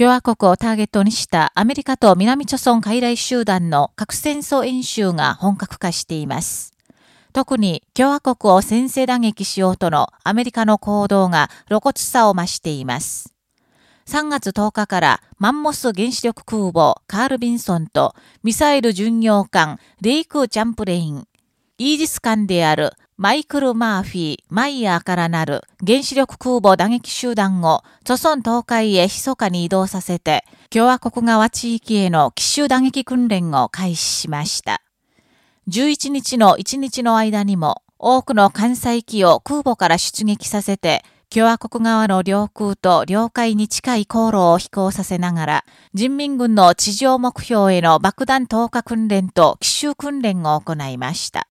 共和国をターゲットにしたアメリカと南朝鮮傀儡集団の核戦争演習が本格化しています。特に共和国を先制打撃しようとのアメリカの行動が露骨さを増しています。3月10日からマンモス原子力空母カール・ビンソンとミサイル巡洋艦レイク・チャンプレイン、イージス艦であるマイクル・マーフィー、マイヤーからなる原子力空母打撃集団を、著村東海へ密かに移動させて、共和国側地域への奇襲打撃訓練を開始しました。11日の1日の間にも、多くの艦載機を空母から出撃させて、共和国側の領空と領海に近い航路を飛行させながら、人民軍の地上目標への爆弾投下訓練と奇襲訓練を行いました。